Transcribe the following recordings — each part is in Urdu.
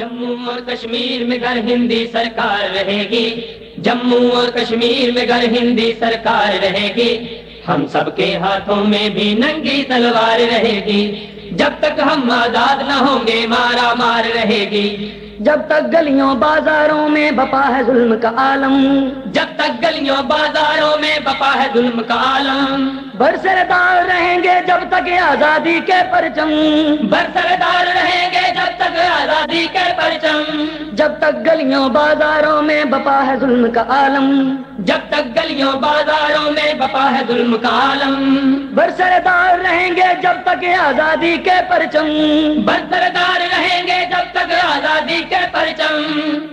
جموں اور کشمیر میں گر ہندی سرکار رہے گی۔ جموں اور کشمیر میں گر ہندی سرکار رہے گی۔ ہم سب کے ہاتھوں میں بھی ننگی تلوار رہے گی۔ جب تک ہم آزاد نہ ہوں گے مارا مار رہے گی۔ جب تک گلیوں بازاروں میں بپا ہے ظلم کا عالم۔ جب تک گلیوں بازاروں میں بپا ہے ظلم کا عالم۔ برسردار رہیں گے جب تک آزادی کے پرچم۔ برسردار رہیں گے آزادی کے پرچم۔ جب تک گلیوں بازاروں میں بپا ہے ظلم کا عالم۔ جب تک گلیوں بازاروں میں بپا ہے ظلم کا عالم۔ برسردار رہیں گے جب تک آزادی کے پرچم۔ برسردار رہیں گے جب آزادی کے پرچم۔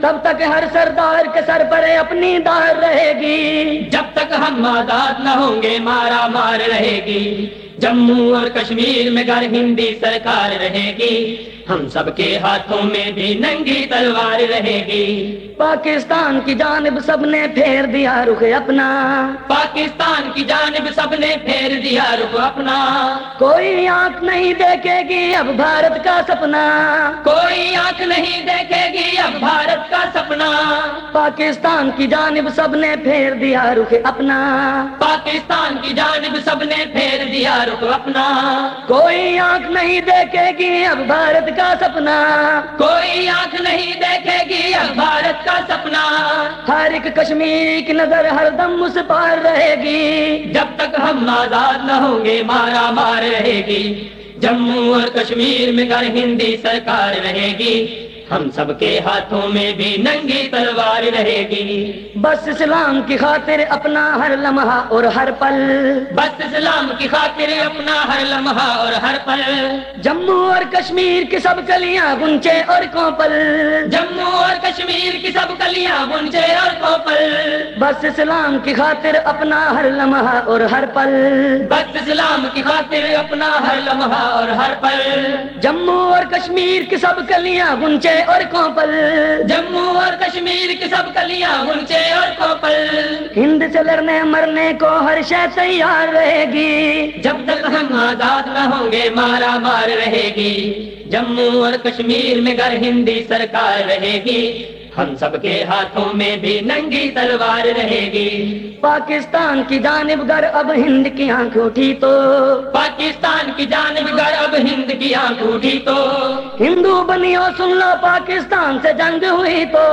تب تک ہر سردار کے سر پر اپنی دار رہے گی۔ جب تک ہم آزاد نہ ہوں گے مارا مار رہے گی۔ جموں اور کشمیر میں گر ہندی سرکار رہے گی۔ ہم سب کے ہاتھوں میں بھی ننگی تلوار رہے گی۔ پاکستان کی جانب سب نے پھیر دیا رخ اپنا۔ پاکستان کی جانب سب نے پھیر دیا رخ اپنا۔ کوئی آنکھ نہیں دیکھے گی اب بھارت کا سپنا۔ کوئی آنکھ نہیں دیکھے گی اب بھارت کا سپنا۔ پاکستان کی جانب سب نے پھیر دیا رخ اپنا۔ پاکستان کی جانب سب نے پھیر دیا رخ اپنا۔ کوئی آنکھ نہیں دیکھے گی اب بھارت کا سپنا۔ کوئی آنکھ نہیں دیکھے گی اب ہر ایک کشمیر کی نظر ہر دم اس پار رہے گی۔ جب تک ہم آزاد نہ ہوں گے، مارا مار رہے گی۔ جموں اور کشمیر میں گر ہندی سرکار رہے گی۔ ہم سب کے ہاتھوں میں بھی ننگی تلوار رہے گی۔ بس اسلام کی خاطر اپنا ہر لمحہ اور ہر پل۔ بس اسلام کی خاطر اپنا ہر لمحہ اور ہر پل۔ جموں اور کشمیر کی سب کلیاں گنچے اور کوپل۔ جموں اور کشمیر کی سب کلیاں گنچے اور کوپل۔ بس اسلام کی خاطر اپنا ہر لمحہ اور ہر پل۔ بس اسلام کی خاطر اپنا ہر لمحہ اور ہر پل۔ جموں اور کشمیر کی سب کلیاں گنچے اور کوپل۔ جموں اور کشمیر کی سب کلیاں گنچے اور کوپل۔ ہند سے لڑنے مرنے کو ہر شے تیار رہے گی۔ جب تک ہم آزاد نہ ہوں گے مارا مار رہے گی۔ جموں اور کشمیر میں گر ہندی سرکار رہے گی۔ ہم سب کے ہاتھوں میں بھی ننگی تلوار رہے گی۔ پاکستان کی جانب گر اب ہند کی آنکھ اٹھی تو۔ پاکستان کی جانب گر اب ہند کی آنکھ اٹھی تو۔ ہندو بنیو سن لو پاکستان سے جنگ ہوئی تو۔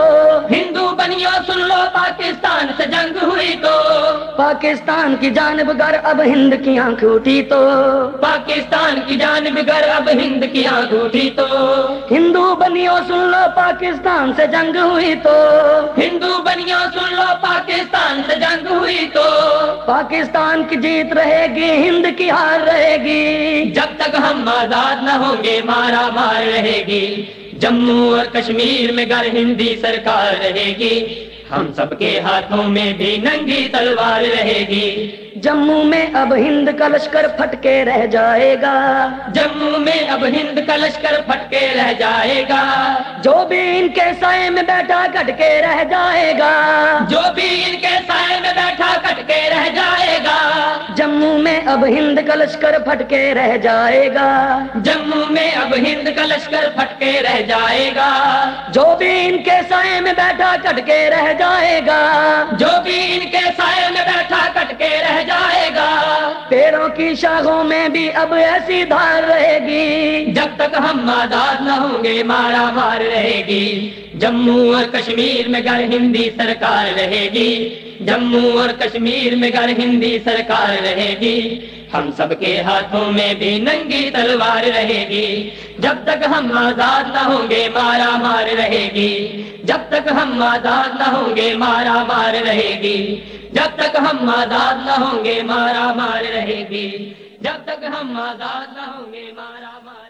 ہندو بنیو سن لو پاکستان سے جنگ ہوئی تو۔ پاکستان کی جانب گر اب ہند کی آنکھ اٹھی تو۔ پاکستان کی جانب گر اب ہند کی آنکھ اٹھی تو۔ ہندو بنیو سن لو پاکستان سے جنگ ہوئی تو۔ ہندو بنیو سن لو پاکستان سے جنگ ہوئی تو۔ پاکستان کی جیت رہے گی ہند کی ہار رہے گی۔ جب تک ہم آزاد نہ ہوں گے مارا مار رہے گی۔ جموں اور کشمیر میں گر ہندی سرکار رہے گی۔ ہم سب کے ہاتھوں میں بھی ننگی تلوار رہے گی۔ جموں میں اب ہند کا لشکر پھٹ کے رہ جائے گا۔ جموں میں اب ہند کا لشکر پھٹ کے رہ جائے گا۔ جو بھی ان کے سائے میں بیٹھا کٹ کے رہ جائے گا۔ جو بھی ان کے سائے میں بیٹھا کٹ کے رہ جائے گا۔ اب ہند کا لشکر پھٹ کے رہ جائے گا۔ جموں میں اب ہند کا لشکر پھٹ کے رہ جائے گا۔ جو بھی ان کے سائے میں بیٹھا کٹ کے رہ جائے گا۔ جو بھی ان کے سائے میں بیٹھا کٹ کے رہ جائے گا۔ پیڑوں کی شاخوں میں بھی اب ایسی دھار رہے گی۔ جب تک ہم آزاد نہ ہوں گے، مارا مار رہے گی۔ جموں اور کشمیر میں گر ہندی سرکار رہے گی۔ جموں اور کشمیر میں گر ہندی سرکار رہے گی۔ ہم سب کے ہاتھوں میں بھی ننگی تلوار رہے گی۔ جب تک ہم آزاد نہ ہوں گے، مارا مار رہے گی۔ جب تک ہم آزاد نہ ہوں گے، مارا مار رہے گی۔ جب تک ہم آزاد نہ ہوں گے، مارا مار رہے گی۔ جب تک ہم آزاد نہ ہوں گے، مارا مار